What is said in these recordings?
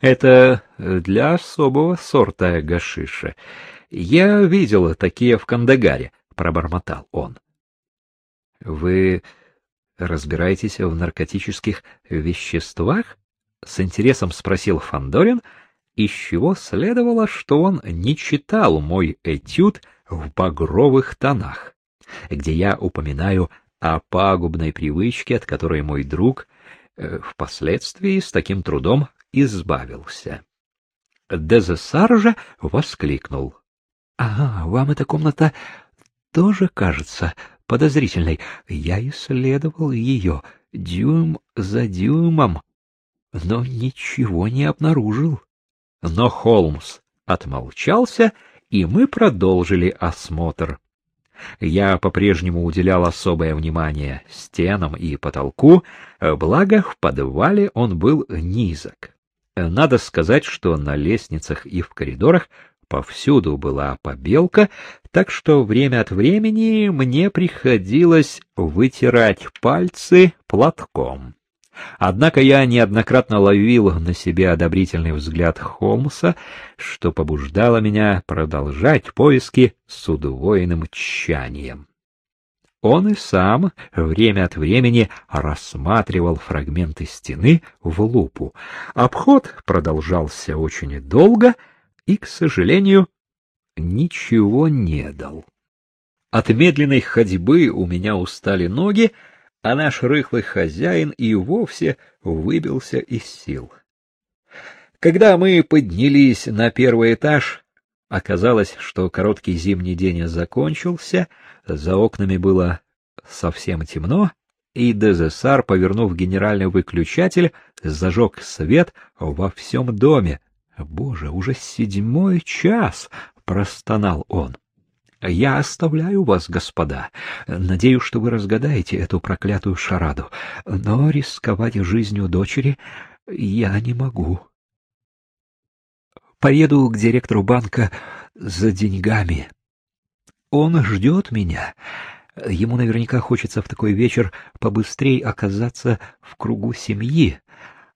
Это для особого сорта гашиша. Я видел такие в Кандагаре, пробормотал он. Вы разбираетесь в наркотических веществах? С интересом спросил Фандорин, из чего следовало, что он не читал мой этюд в багровых тонах, где я упоминаю о пагубной привычке, от которой мой друг э, впоследствии с таким трудом избавился. Дезессар же воскликнул. — Ага, вам эта комната тоже кажется подозрительной. Я исследовал ее дюйм за дюймом, но ничего не обнаружил. Но Холмс отмолчался, и мы продолжили осмотр. Я по-прежнему уделял особое внимание стенам и потолку, благо в подвале он был низок. Надо сказать, что на лестницах и в коридорах повсюду была побелка, так что время от времени мне приходилось вытирать пальцы платком. Однако я неоднократно ловил на себе одобрительный взгляд Холмса, что побуждало меня продолжать поиски с удвоенным тщанием. Он и сам время от времени рассматривал фрагменты стены в лупу. Обход продолжался очень долго и, к сожалению, ничего не дал. От медленной ходьбы у меня устали ноги, а наш рыхлый хозяин и вовсе выбился из сил. Когда мы поднялись на первый этаж, оказалось, что короткий зимний день закончился, за окнами было совсем темно, и Дезессар, повернув генеральный выключатель, зажег свет во всем доме. «Боже, уже седьмой час!» — простонал он. Я оставляю вас, господа. Надеюсь, что вы разгадаете эту проклятую шараду, но рисковать жизнью дочери я не могу. Поеду к директору банка за деньгами. Он ждет меня. Ему наверняка хочется в такой вечер побыстрее оказаться в кругу семьи.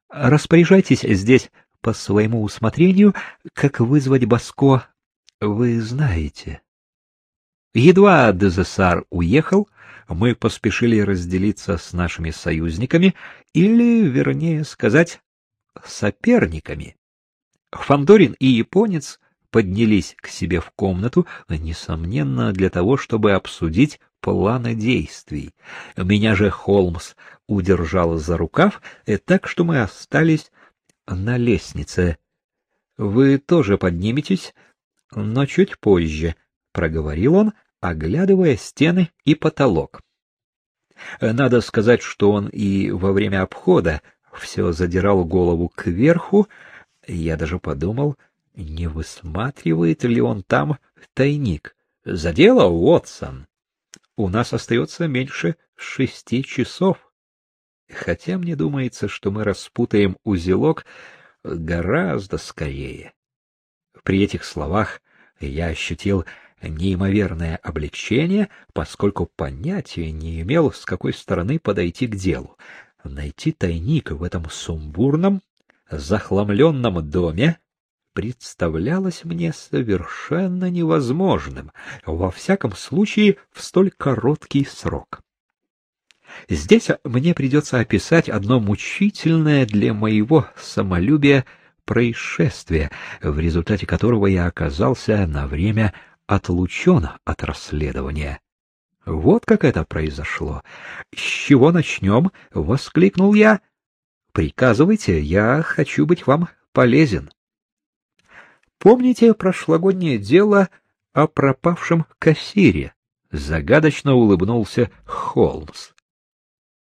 Распоряжайтесь здесь по своему усмотрению, как вызвать Баско, вы знаете. Едва Дезессар уехал, мы поспешили разделиться с нашими союзниками, или, вернее сказать, соперниками. Фандорин и японец поднялись к себе в комнату, несомненно, для того, чтобы обсудить планы действий. Меня же Холмс удержал за рукав, и так что мы остались на лестнице. Вы тоже подниметесь, но чуть позже, — проговорил он, оглядывая стены и потолок. Надо сказать, что он и во время обхода все задирал голову кверху. Я даже подумал, не высматривает ли он там тайник. За дело, Уотсон. У нас остается меньше шести часов. Хотя мне думается, что мы распутаем узелок гораздо скорее. При этих словах я ощутил неимоверное облегчение, поскольку понятия не имел, с какой стороны подойти к делу. Найти тайник в этом сумбурном, захламленном доме представлялось мне совершенно невозможным, во всяком случае в столь короткий срок. Здесь мне придется описать одно мучительное для моего самолюбия происшествие, в результате которого я оказался на время отлучен от расследования. Вот как это произошло. С чего начнем? — воскликнул я. — Приказывайте, я хочу быть вам полезен. Помните прошлогоднее дело о пропавшем кассире? Загадочно улыбнулся Холмс.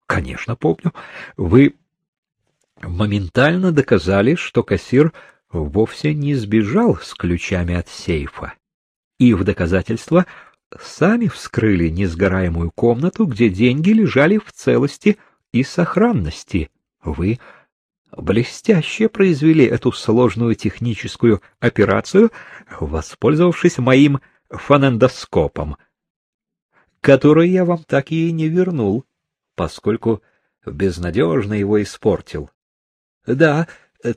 Конечно, помню. Вы моментально доказали, что кассир вовсе не сбежал с ключами от сейфа. И в доказательство сами вскрыли несгораемую комнату, где деньги лежали в целости и сохранности. Вы блестяще произвели эту сложную техническую операцию, воспользовавшись моим фонендоскопом, который я вам так и не вернул, поскольку безнадежно его испортил. Да,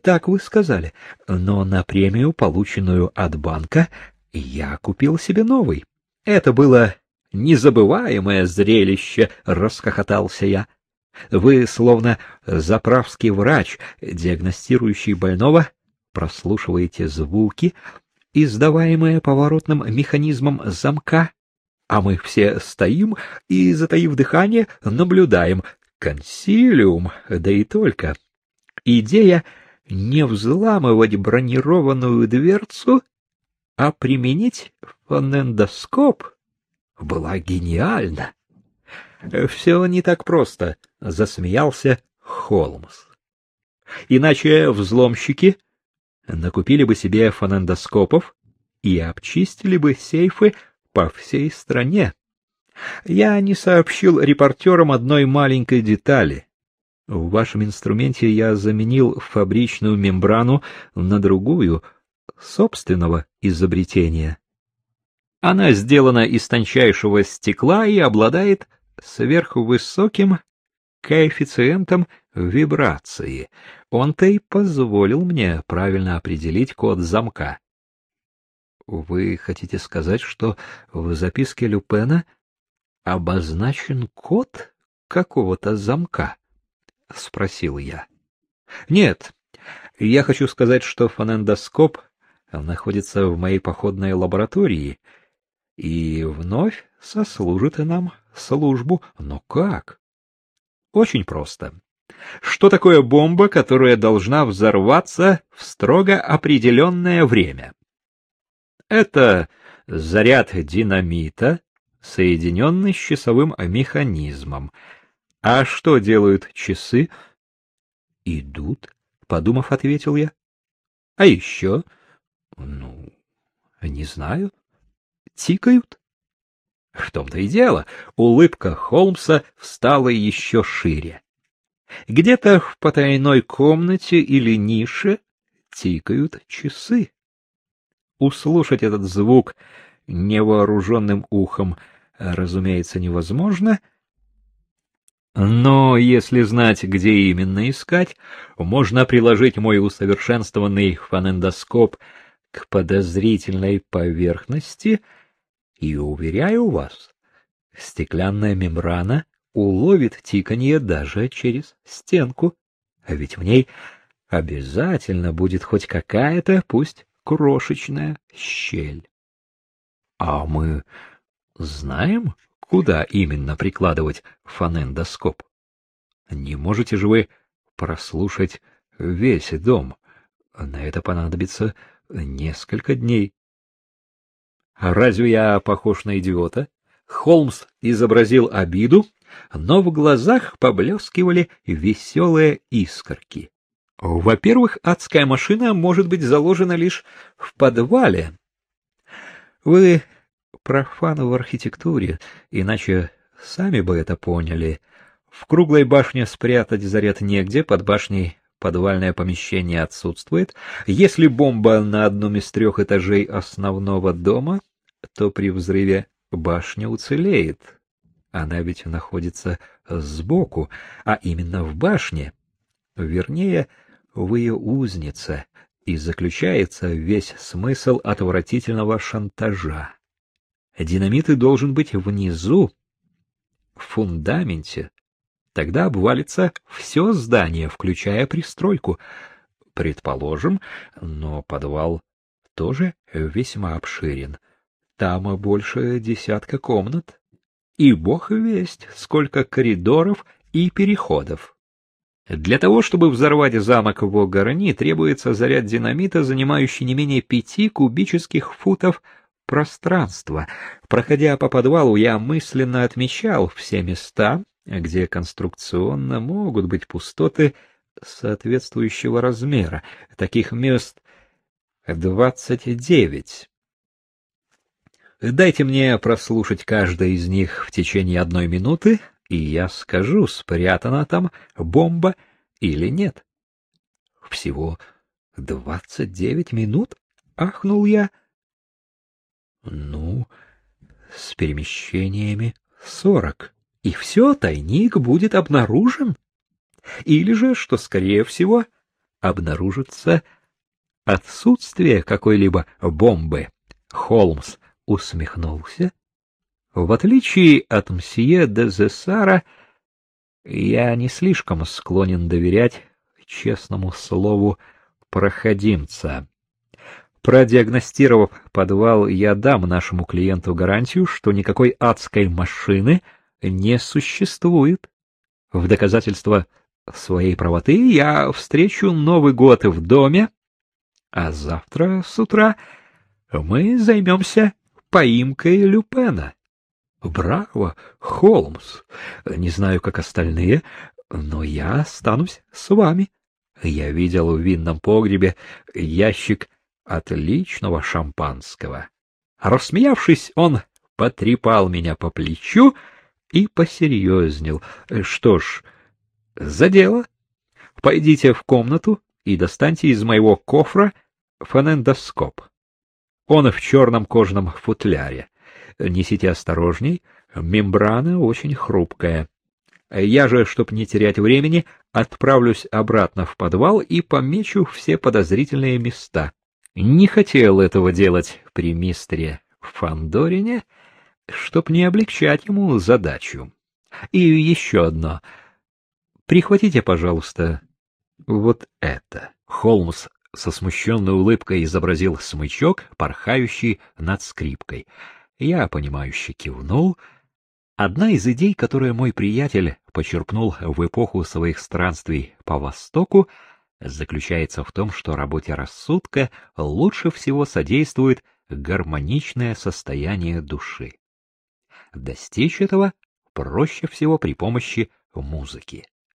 Так вы сказали. Но на премию, полученную от банка, я купил себе новый. Это было незабываемое зрелище, расхохотался я. Вы, словно заправский врач, диагностирующий больного, прослушиваете звуки, издаваемые поворотным механизмом замка, а мы все стоим и, затаив дыхание, наблюдаем. Консилиум, да и только. Идея не взламывать бронированную дверцу, а применить фонендоскоп была гениальна. Все не так просто, засмеялся Холмс. Иначе взломщики накупили бы себе фонендоскопов и обчистили бы сейфы по всей стране. Я не сообщил репортерам одной маленькой детали. В вашем инструменте я заменил фабричную мембрану на другую, собственного изобретения. Она сделана из тончайшего стекла и обладает сверхвысоким коэффициентом вибрации. Он-то и позволил мне правильно определить код замка. Вы хотите сказать, что в записке Люпена обозначен код какого-то замка? спросил я. Нет. Я хочу сказать, что фонендоскоп находится в моей походной лаборатории и вновь сослужит и нам службу. Но как? Очень просто. Что такое бомба, которая должна взорваться в строго определенное время? Это заряд динамита, соединенный с часовым механизмом. А что делают часы? Идут, подумав, ответил я. А еще? Ну, не знаю. Тикают. В том-то и дело, улыбка Холмса встала еще шире. Где-то в потайной комнате или нише тикают часы. Услышать этот звук невооруженным ухом, разумеется, невозможно, но если знать, где именно искать, можно приложить мой усовершенствованный фонендоскоп к подозрительной поверхности — и уверяю вас, стеклянная мембрана уловит тиканье даже через стенку, а ведь в ней обязательно будет хоть какая-то, пусть крошечная щель. А мы знаем, куда именно прикладывать фонендоскоп? Не можете же вы прослушать весь дом? На это понадобится несколько дней. Разве я похож на идиота? Холмс изобразил обиду, но в глазах поблескивали веселые искорки. Во-первых, адская машина может быть заложена лишь в подвале. Вы профан в архитектуре, иначе сами бы это поняли. В круглой башне спрятать заряд негде, под башней подвальное помещение отсутствует. Если бомба на одном из трех этажей основного дома, то при взрыве башня уцелеет. Она ведь находится сбоку, а именно в башне. Вернее, в ее узнице, и заключается весь смысл отвратительного шантажа. Динамит должен быть внизу, в фундаменте. Тогда обвалится все здание, включая пристройку. Предположим, но подвал тоже весьма обширен. Там больше десятка комнат. И бог весть, сколько коридоров и переходов. Для того, чтобы взорвать замок в Огарни, требуется заряд динамита, занимающий не менее пяти кубических футов пространства. Проходя по подвалу, я мысленно отмечал все места, где конструкционно могут быть пустоты соответствующего размера. Таких мест двадцать девять. Дайте мне прослушать каждое из них в течение одной минуты, и я скажу, спрятана там бомба или нет. Всего двадцать девять минут, ахнул я. Ну, с перемещениями сорок, и все, тайник будет обнаружен. Или же, что скорее всего, обнаружится отсутствие какой-либо бомбы. Холмс усмехнулся. В отличие от мсье де Зессара, я не слишком склонен доверять честному слову проходимца. Продиагностировав подвал, я дам нашему клиенту гарантию, что никакой адской машины не существует. В доказательство своей правоты я встречу Новый год в доме, а завтра с утра мы займемся поимкой Люпена. Браво, Холмс. Не знаю, как остальные, но я останусь с вами. Я видел в винном погребе ящик отличного шампанского. Рассмеявшись, он потрепал меня по плечу и посерьезнел. Что ж, за дело. Пойдите в комнату и достаньте из моего кофра фонендоскоп. Он в черном кожаном футляре. Несите осторожней, мембрана очень хрупкая. Я же, чтоб не терять времени, отправлюсь обратно в подвал и помечу все подозрительные места. Не хотел этого делать при мистере Фандорине, чтоб не облегчать ему задачу. И еще одно. Прихватите, пожалуйста, вот это. Холмс со смущенной улыбкой изобразил смычок, порхающий над скрипкой. Я, понимающе кивнул. Одна из идей, которую мой приятель почерпнул в эпоху своих странствий по Востоку, заключается в том, что работе рассудка лучше всего содействует гармоничное состояние души. Достичь этого проще всего при помощи музыки.